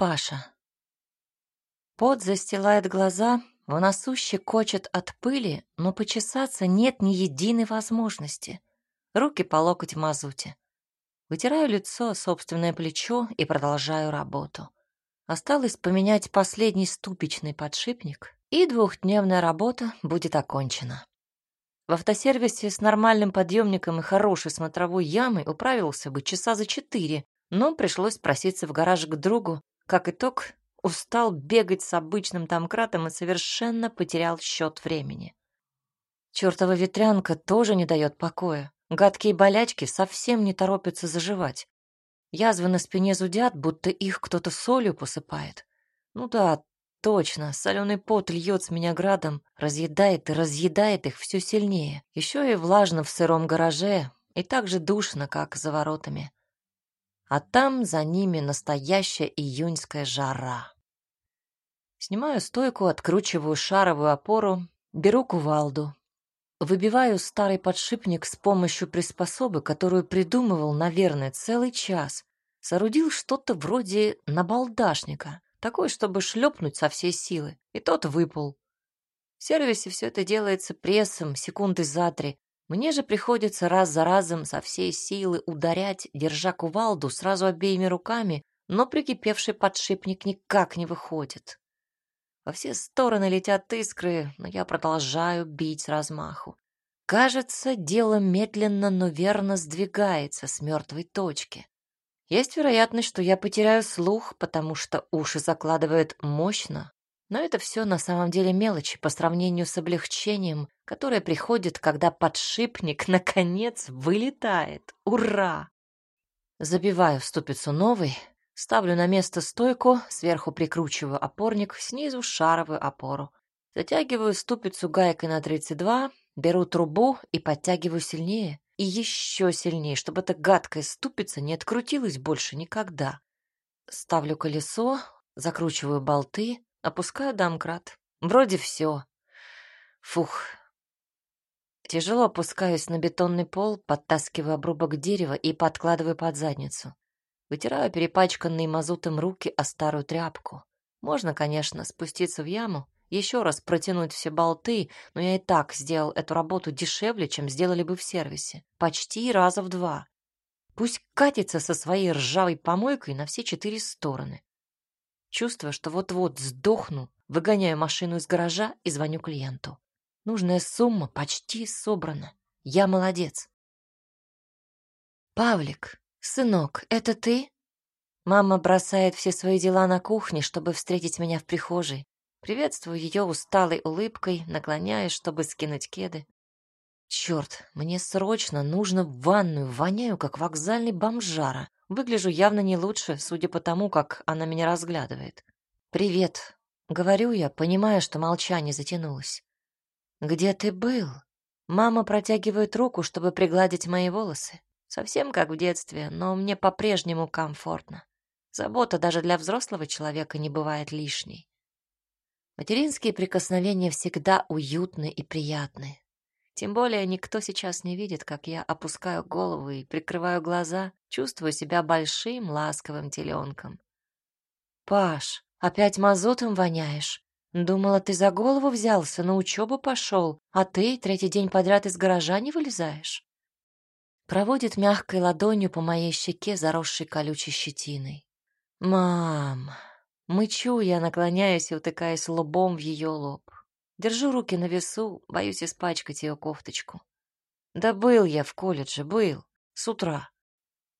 Паша. Пот застилает глаза, в носу щекочет от пыли, но почесаться нет ни единой возможности. Руки по локоть в мазуте. Вытираю лицо, собственное плечо и продолжаю работу. Осталось поменять последний ступичный подшипник, и двухдневная работа будет окончена. В автосервисе с нормальным подъемником и хорошей смотровой ямой управился бы часа за четыре, но пришлось проситься в гараж к другу. Как итог, устал бегать с обычным домкратом и совершенно потерял счет времени. Чёртова ветрянка тоже не дает покоя. Гадкие болячки совсем не торопятся заживать. Язвы на спине зудят, будто их кто-то солью посыпает. Ну да, точно, соленый пот льет с меня градом, разъедает и разъедает их все сильнее. Еще и влажно в сыром гараже, и так же душно, как за воротами а там за ними настоящая июньская жара. Снимаю стойку, откручиваю шаровую опору, беру кувалду. Выбиваю старый подшипник с помощью приспособы, которую придумывал, наверное, целый час. Соорудил что-то вроде набалдашника, такой, чтобы шлепнуть со всей силы, и тот выпал. В сервисе все это делается прессом, секунды за три, мне же приходится раз за разом со всей силы ударять, держа кувалду сразу обеими руками, но прикипевший подшипник никак не выходит. Во все стороны летят искры, но я продолжаю бить с размаху. Кажется, дело медленно, но верно сдвигается с мертвой точки. Есть вероятность, что я потеряю слух, потому что уши закладывают мощно, но это все на самом деле мелочи по сравнению с облегчением, которое приходит, когда подшипник наконец вылетает. Ура! Забиваю в ступицу новый, ставлю на место стойку, сверху прикручиваю опорник, снизу шаровую опору. Затягиваю ступицу гайкой на 32, беру трубу и подтягиваю сильнее. И еще сильнее, чтобы эта гадкая ступица не открутилась больше никогда. Ставлю колесо, закручиваю болты, Опускаю домкрат. Вроде все. Фух. Тяжело опускаюсь на бетонный пол, подтаскиваю обрубок дерева и подкладываю под задницу. Вытираю перепачканные мазутом руки о старую тряпку. Можно, конечно, спуститься в яму, еще раз протянуть все болты, но я и так сделал эту работу дешевле, чем сделали бы в сервисе. Почти раза в два. Пусть катится со своей ржавой помойкой на все четыре стороны. Чувствуя, что вот-вот сдохну, выгоняю машину из гаража и звоню клиенту. Нужная сумма почти собрана. Я молодец. «Павлик, сынок, это ты?» Мама бросает все свои дела на кухне, чтобы встретить меня в прихожей. Приветствую ее усталой улыбкой, наклоняюсь, чтобы скинуть кеды. Черт, мне срочно нужно в ванную, воняю, как вокзальный бомжара. Выгляжу явно не лучше, судя по тому, как она меня разглядывает. «Привет», — говорю я, понимая, что молчание затянулось. «Где ты был?» Мама протягивает руку, чтобы пригладить мои волосы. Совсем как в детстве, но мне по-прежнему комфортно. Забота даже для взрослого человека не бывает лишней. Материнские прикосновения всегда уютны и приятны. Тем более никто сейчас не видит, как я опускаю голову и прикрываю глаза, чувствую себя большим ласковым теленком. «Паш, опять мазутом воняешь? Думала, ты за голову взялся, на учебу пошел, а ты третий день подряд из гаража не вылезаешь?» Проводит мягкой ладонью по моей щеке, заросшей колючей щетиной. «Мам!» Мычу я, наклоняюсь и утыкаясь лбом в ее лоб. Держу руки на весу, боюсь испачкать ее кофточку. Да был я в колледже, был. С утра.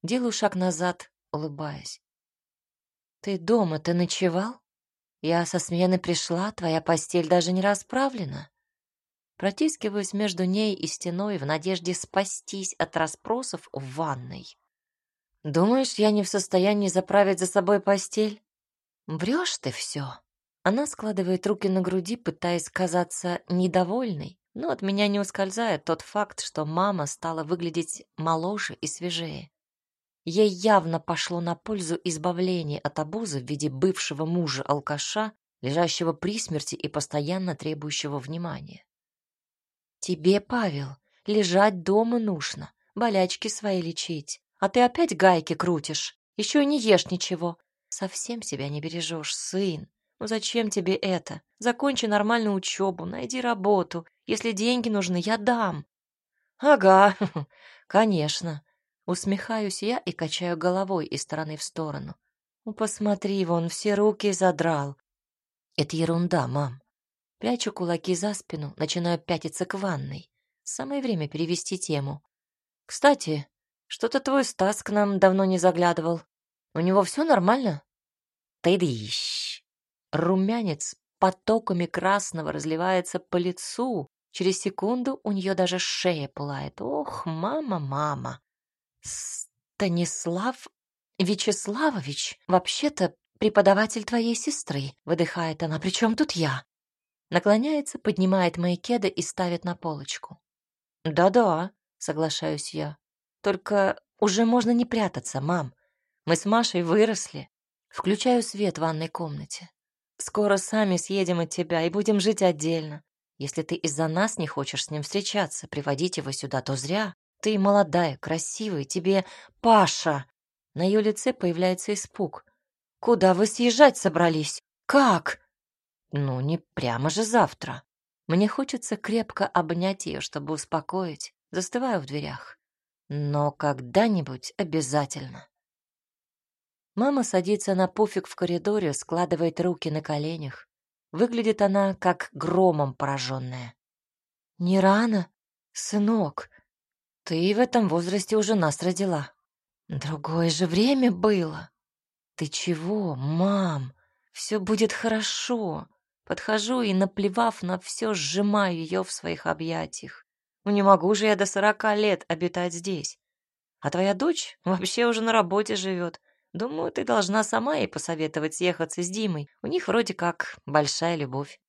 Делаю шаг назад, улыбаясь. Ты дома-то ночевал? Я со смены пришла, твоя постель даже не расправлена. Протискиваюсь между ней и стеной в надежде спастись от расспросов в ванной. Думаешь, я не в состоянии заправить за собой постель? Врешь ты все. Она складывает руки на груди, пытаясь казаться недовольной, но от меня не ускользает тот факт, что мама стала выглядеть моложе и свежее. Ей явно пошло на пользу избавление от обузы в виде бывшего мужа-алкаша, лежащего при смерти и постоянно требующего внимания. «Тебе, Павел, лежать дома нужно, болячки свои лечить, а ты опять гайки крутишь, еще и не ешь ничего. Совсем себя не бережешь, сын. Ну зачем тебе это? Закончи нормальную учебу, найди работу. Если деньги нужны, я дам. Ага, конечно. Усмехаюсь я и качаю головой из стороны в сторону. Ну, посмотри, вон все руки задрал. Это ерунда, мам. Прячу кулаки за спину, начинаю пятиться к ванной. Самое время перевести тему. Кстати, что-то твой Стас к нам давно не заглядывал. У него все нормально? Ты дыщ. Румянец потоками красного разливается по лицу. Через секунду у нее даже шея пылает. Ох, мама, мама. Станислав Вячеславович, вообще-то преподаватель твоей сестры, выдыхает она. Причем тут я? Наклоняется, поднимает мои кеды и ставит на полочку. Да-да, соглашаюсь я. Только уже можно не прятаться, мам. Мы с Машей выросли. Включаю свет в ванной комнате. Скоро сами съедем от тебя и будем жить отдельно. Если ты из-за нас не хочешь с ним встречаться, приводить его сюда, то зря. Ты молодая, красивая, тебе... Паша!» На ее лице появляется испуг. «Куда вы съезжать собрались? Как?» «Ну, не прямо же завтра. Мне хочется крепко обнять ее, чтобы успокоить. Застываю в дверях. Но когда-нибудь обязательно». Мама садится на пуфик в коридоре, складывает руки на коленях. Выглядит она, как громом пораженная. «Не рано, сынок. Ты в этом возрасте уже нас родила. Другое же время было. Ты чего, мам? Все будет хорошо. Подхожу и, наплевав на все, сжимаю ее в своих объятиях. Ну не могу же я до сорока лет обитать здесь. А твоя дочь вообще уже на работе живет. Думаю, ты должна сама ей посоветовать съехаться с Димой. У них вроде как большая любовь.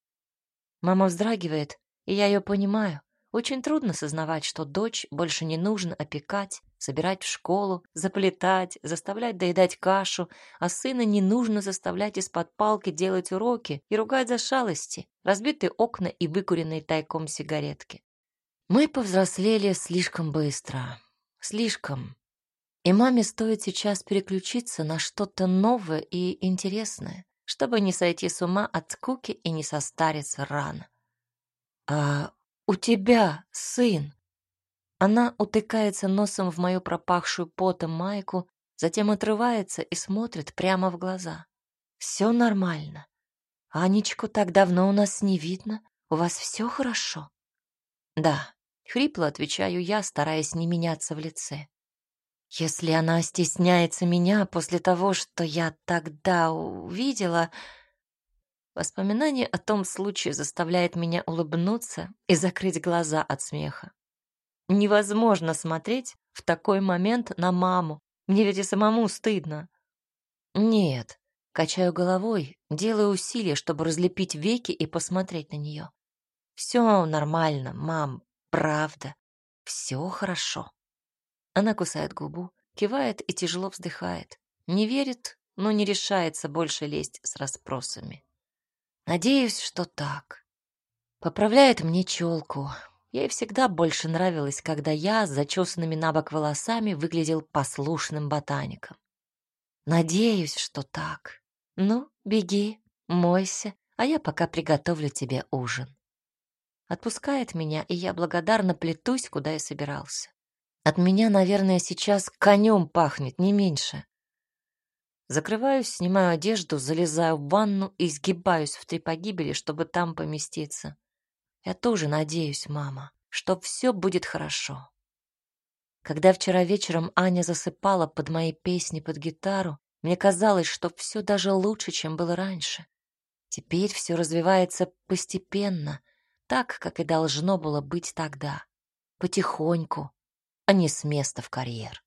Мама вздрагивает, и я ее понимаю. Очень трудно сознавать, что дочь больше не нужно опекать, собирать в школу, заплетать, заставлять доедать кашу, а сына не нужно заставлять из-под палки делать уроки и ругать за шалости, разбитые окна и выкуренные тайком сигаретки. Мы повзрослели слишком быстро. Слишком. И маме стоит сейчас переключиться на что-то новое и интересное, чтобы не сойти с ума от скуки и не состариться рано. «А у тебя сын?» Она утыкается носом в мою пропахшую потом майку, затем отрывается и смотрит прямо в глаза. «Все нормально. Анечку так давно у нас не видно. У вас все хорошо?» «Да», — хрипло отвечаю я, стараясь не меняться в лице. Если она стесняется меня после того, что я тогда увидела... Воспоминание о том случае заставляет меня улыбнуться и закрыть глаза от смеха. Невозможно смотреть в такой момент на маму. Мне ведь и самому стыдно. Нет, качаю головой, делаю усилия, чтобы разлепить веки и посмотреть на нее. Все нормально, мам, правда. Все хорошо. Она кусает губу, кивает и тяжело вздыхает. Не верит, но не решается больше лезть с расспросами. Надеюсь, что так. Поправляет мне челку. Ей всегда больше нравилось, когда я с зачесанными на бок волосами выглядел послушным ботаником. Надеюсь, что так. Ну, беги, мойся, а я пока приготовлю тебе ужин. Отпускает меня, и я благодарно плетусь, куда я собирался. От меня, наверное, сейчас конем пахнет, не меньше. Закрываюсь, снимаю одежду, залезаю в ванну и сгибаюсь в три погибели, чтобы там поместиться. Я тоже надеюсь, мама, что все будет хорошо. Когда вчера вечером Аня засыпала под мои песни под гитару, мне казалось, что все даже лучше, чем было раньше. Теперь все развивается постепенно, так, как и должно было быть тогда. Потихоньку, а не с места в карьер.